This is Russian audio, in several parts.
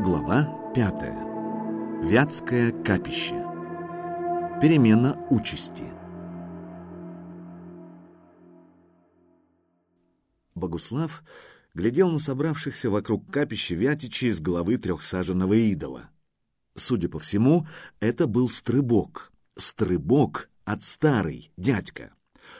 Глава пятая. Вятское капище. Перемена участи. Богуслав глядел на собравшихся вокруг капища Вятичей с головы трехсаженного идола. Судя по всему, это был Стрыбок. Стрыбок от старый, дядька.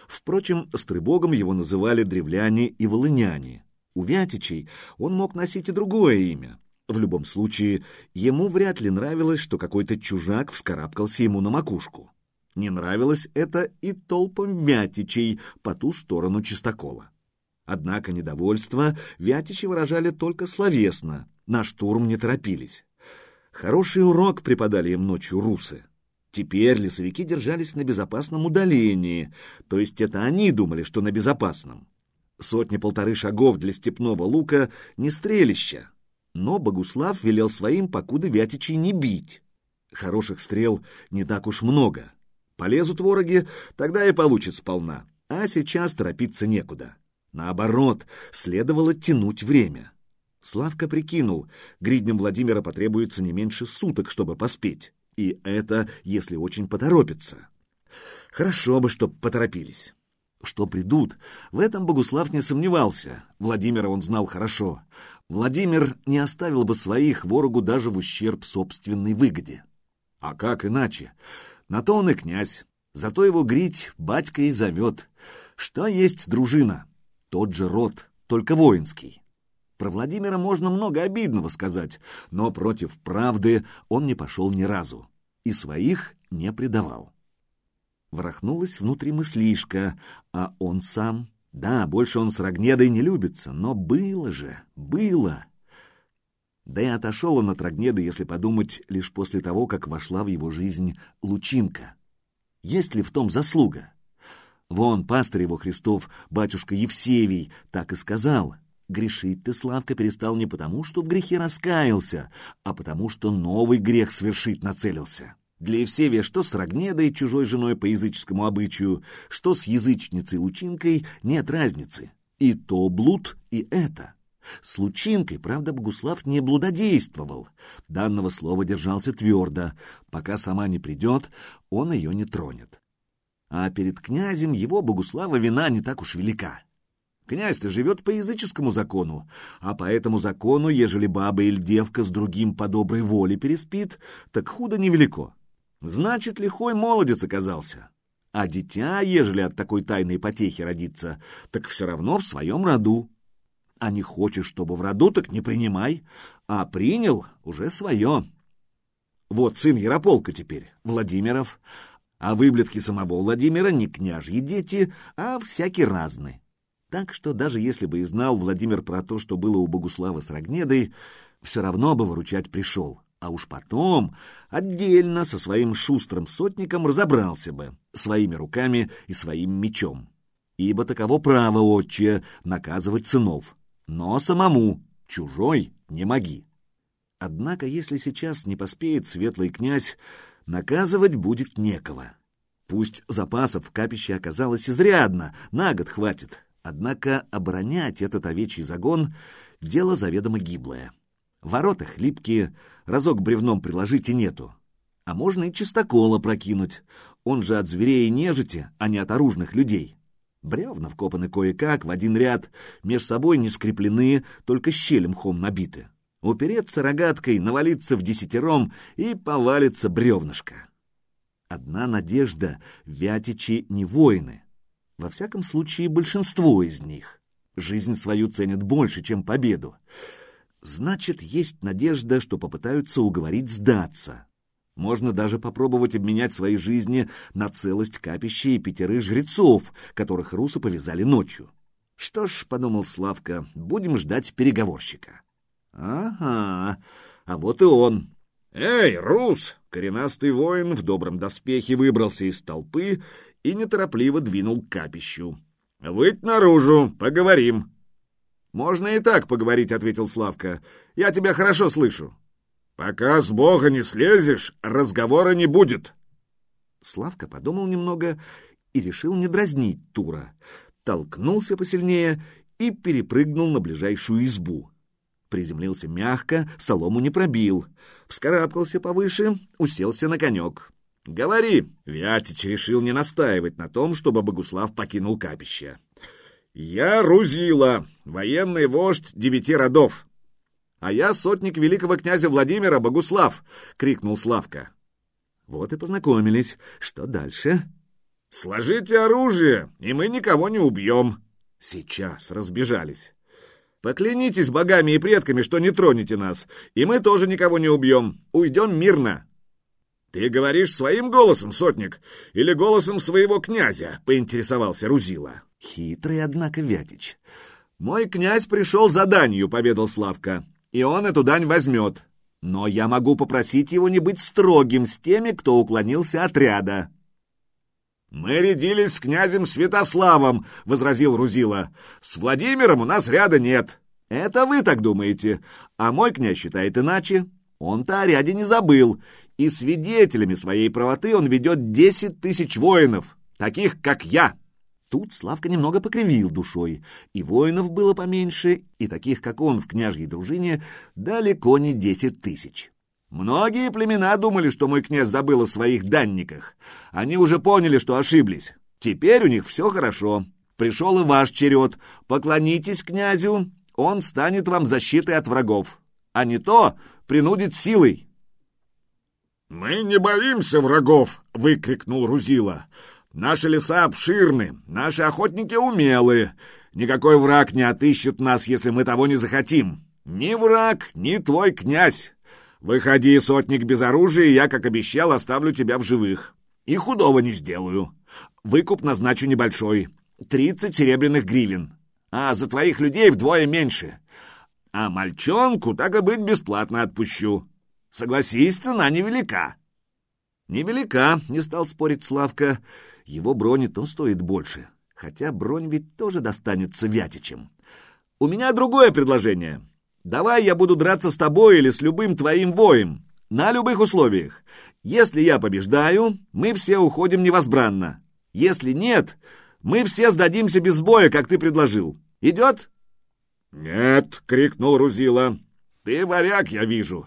Впрочем, Стрыбогом его называли древляне и волыняне. У Вятичей он мог носить и другое имя — в любом случае, ему вряд ли нравилось, что какой-то чужак вскарабкался ему на макушку. Не нравилось это и толпам вятичей по ту сторону чистокола. Однако недовольство вятичи выражали только словесно, на штурм не торопились. Хороший урок преподали им ночью русы. Теперь лесовики держались на безопасном удалении, то есть это они думали, что на безопасном. Сотни-полторы шагов для степного лука — не стрелища, но Богуслав велел своим, покуда Вятичей не бить. Хороших стрел не так уж много. Полезут вороги, тогда и получат сполна. А сейчас торопиться некуда. Наоборот, следовало тянуть время. Славка прикинул, гридням Владимира потребуется не меньше суток, чтобы поспеть. И это, если очень поторопится. Хорошо бы, чтоб поторопились что придут, в этом Богуслав не сомневался. Владимира он знал хорошо. Владимир не оставил бы своих ворогу даже в ущерб собственной выгоде. А как иначе? На то он и князь. Зато его грить батька и зовет. Что есть дружина? Тот же род, только воинский. Про Владимира можно много обидного сказать, но против правды он не пошел ни разу и своих не предавал. Ворохнулась внутри мыслишка, а он сам... Да, больше он с Рогнедой не любится, но было же, было. Да и отошел он от Рогнеды, если подумать, лишь после того, как вошла в его жизнь Лучинка. Есть ли в том заслуга? Вон, пастырь его Христов, батюшка Евсевий, так и сказал. Грешить ты, Славка, перестал не потому, что в грехе раскаялся, а потому, что новый грех свершить нацелился. Для Евсевия что с Рогнедой, чужой женой по языческому обычаю, что с язычницей Лучинкой, нет разницы. И то блуд, и это. С Лучинкой, правда, Богуслав не блудодействовал. Данного слова держался твердо. Пока сама не придет, он ее не тронет. А перед князем его Богуслава вина не так уж велика. Князь-то живет по языческому закону, а по этому закону, ежели баба или девка с другим по доброй воле переспит, так худо невелико. Значит, лихой молодец оказался. А дитя, ежели от такой тайной потехи родится, так все равно в своем роду. А не хочешь, чтобы в роду, так не принимай. А принял — уже свое. Вот сын Ярополка теперь, Владимиров. А выблетки самого Владимира не княжьи дети, а всякие разные. Так что даже если бы и знал Владимир про то, что было у Богуслава с Рогнедой, все равно бы выручать пришел а уж потом отдельно со своим шустрым сотником разобрался бы своими руками и своим мечом. Ибо таково право отче наказывать сынов, но самому, чужой, не моги. Однако, если сейчас не поспеет светлый князь, наказывать будет некого. Пусть запасов в капище оказалось изрядно, на год хватит, однако оборонять этот овечий загон — дело заведомо гиблое. Ворота хлипкие, разок бревном приложить и нету. А можно и чистокола прокинуть. Он же от зверей и нежити, а не от оружных людей. Бревна вкопаны кое-как, в один ряд, меж собой не скреплены, только щелем хом набиты. Упереться рогаткой, навалиться в десятером и повалится бревнышко. Одна надежда — вятичи не воины. Во всяком случае, большинство из них. Жизнь свою ценят больше, чем победу. Значит, есть надежда, что попытаются уговорить сдаться. Можно даже попробовать обменять свои жизни на целость капища и пятерых жрецов, которых русы повязали ночью. Что ж, — подумал Славка, — будем ждать переговорщика. Ага, а вот и он. Эй, рус! Коренастый воин в добром доспехе выбрался из толпы и неторопливо двинул к капищу. «Выйдь наружу, поговорим!» «Можно и так поговорить», — ответил Славка. «Я тебя хорошо слышу». «Пока с Бога не слезешь, разговора не будет». Славка подумал немного и решил не дразнить Тура. Толкнулся посильнее и перепрыгнул на ближайшую избу. Приземлился мягко, солому не пробил. Вскарабкался повыше, уселся на конек. «Говори!» — Вятич решил не настаивать на том, чтобы Богуслав покинул капище. «Я Рузила, военный вождь девяти родов». «А я сотник великого князя Владимира Богуслав!» — крикнул Славка. Вот и познакомились. Что дальше? «Сложите оружие, и мы никого не убьем». Сейчас разбежались. «Поклянитесь богами и предками, что не тронете нас, и мы тоже никого не убьем. Уйдем мирно». «Ты говоришь своим голосом, сотник, или голосом своего князя?» — поинтересовался Рузила. Хитрый, однако, Вятич. «Мой князь пришел за данью», — поведал Славка, — «и он эту дань возьмет. Но я могу попросить его не быть строгим с теми, кто уклонился от ряда». «Мы рядились с князем Святославом», — возразил Рузила. «С Владимиром у нас ряда нет». «Это вы так думаете, а мой князь считает иначе. Он-то о ряде не забыл, и свидетелями своей правоты он ведет десять тысяч воинов, таких, как я». Тут Славка немного покривил душой, и воинов было поменьше, и таких, как он в княжьей дружине, далеко не десять тысяч. Многие племена думали, что мой князь забыл о своих данниках. Они уже поняли, что ошиблись. Теперь у них все хорошо. Пришел и ваш черед. Поклонитесь князю, он станет вам защитой от врагов. А не то принудит силой. «Мы не боимся врагов!» — выкрикнул Рузила. Наши леса обширны, наши охотники умелые. Никакой враг не отыщет нас, если мы того не захотим. Ни враг, ни твой князь. Выходи, сотник без оружия, я, как обещал, оставлю тебя в живых. И худого не сделаю. Выкуп назначу небольшой. Тридцать серебряных гривен. А за твоих людей вдвое меньше. А мальчонку, так и быть, бесплатно отпущу. Согласись, цена невелика. Невелика, не стал спорить Славка его брони то стоит больше, хотя бронь ведь тоже достанется Вятичем. У меня другое предложение. Давай я буду драться с тобой или с любым твоим воем, на любых условиях. Если я побеждаю, мы все уходим невозбранно. Если нет, мы все сдадимся без боя, как ты предложил. Идет?» «Нет!» — крикнул Рузила. «Ты варяг, я вижу.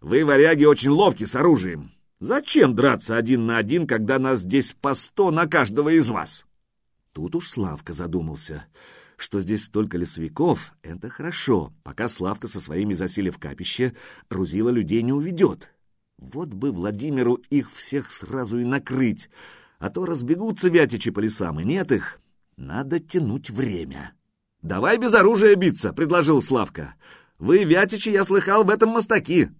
Вы, варяги, очень ловки с оружием. Зачем драться один на один, когда нас здесь по сто на каждого из вас? Тут уж Славка задумался. Что здесь столько лесовиков, это хорошо. Пока Славка со своими засели в капище, Рузила людей не уведет. Вот бы Владимиру их всех сразу и накрыть, а то разбегутся вятичи по лесам, и нет их. Надо тянуть время. «Давай без оружия биться», — предложил Славка. «Вы, вятичи, я слыхал, в этом мостаки.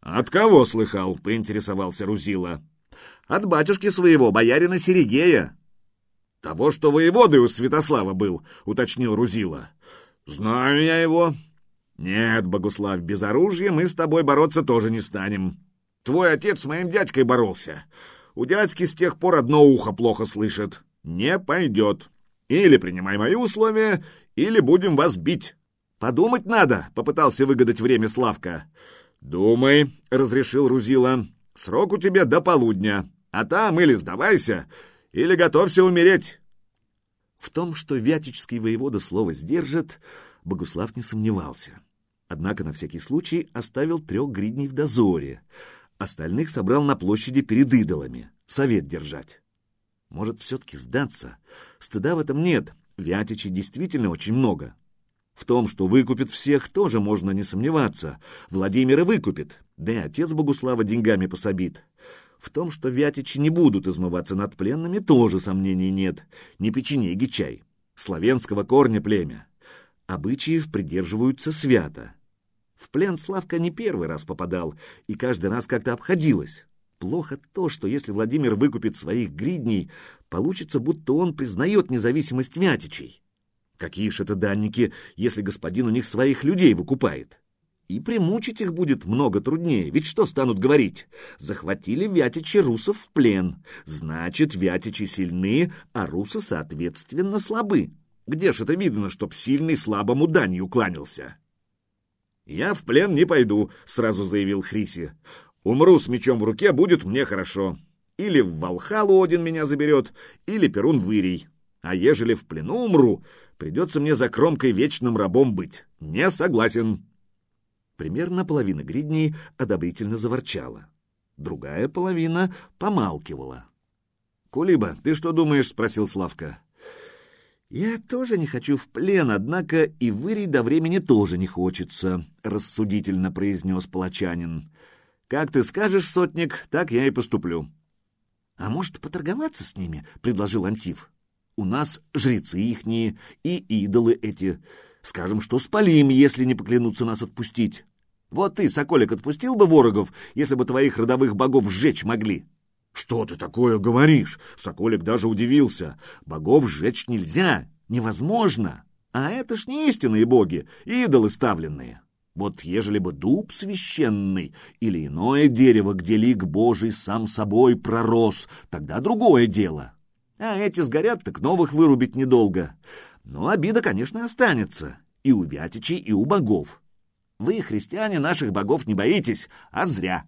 «От кого слыхал?» — поинтересовался Рузила. «От батюшки своего, боярина Серегея». «Того, что воеводой у Святослава был», — уточнил Рузила. «Знаю я его». «Нет, Богуслав, без оружия мы с тобой бороться тоже не станем. Твой отец с моим дядькой боролся. У дядьки с тех пор одно ухо плохо слышит. Не пойдет. Или принимай мои условия, или будем вас бить». «Подумать надо», — попытался выгадать время Славка. «Думай», — разрешил Рузила, — «срок у тебя до полудня, а там или сдавайся, или готовься умереть». В том, что Вятичский воевода слово сдержит, Богуслав не сомневался. Однако на всякий случай оставил трех гридней в дозоре, остальных собрал на площади перед идолами, совет держать. Может, все-таки сдаться? Стыда в этом нет, Вятичей действительно очень много. В том, что выкупит всех, тоже можно не сомневаться. Владимир и выкупит, да и отец Богуслава деньгами пособит. В том, что вятичи не будут измываться над пленными, тоже сомнений нет. Не печенеги чай. Славянского корня племя. Обычаев придерживаются свято. В плен Славка не первый раз попадал, и каждый раз как-то обходилось. Плохо то, что если Владимир выкупит своих гридней, получится, будто он признает независимость вятичей. Какие ж это данники, если господин у них своих людей выкупает? И примучить их будет много труднее, ведь что станут говорить? Захватили вятичи русов в плен. Значит, вятичи сильны, а русы, соответственно, слабы. Где ж это видно, чтоб сильный слабому данью кланялся? «Я в плен не пойду», — сразу заявил Хриси. «Умру с мечом в руке, будет мне хорошо. Или в Волхалу один меня заберет, или Перун вырей. А ежели в плену умру, Придется мне за кромкой вечным рабом быть. Не согласен. Примерно половина гридней одобрительно заворчала. Другая половина помалкивала. «Кулиба, ты что думаешь?» — спросил Славка. «Я тоже не хочу в плен, однако и вырить до времени тоже не хочется», — рассудительно произнес палачанин. «Как ты скажешь, сотник, так я и поступлю». «А может, поторговаться с ними?» — предложил Антиф. «У нас жрецы ихние и идолы эти. Скажем, что спалим, если не поклянутся нас отпустить. Вот ты, Соколик, отпустил бы ворогов, если бы твоих родовых богов сжечь могли?» «Что ты такое говоришь?» Соколик даже удивился. «Богов сжечь нельзя, невозможно. А это ж не истинные боги, идолы ставленные». Вот ежели бы дуб священный или иное дерево, где лик Божий сам собой пророс, тогда другое дело. А эти сгорят, так новых вырубить недолго. Но обида, конечно, останется. И у Вятичей, и у богов. Вы, христиане, наших богов не боитесь, а зря.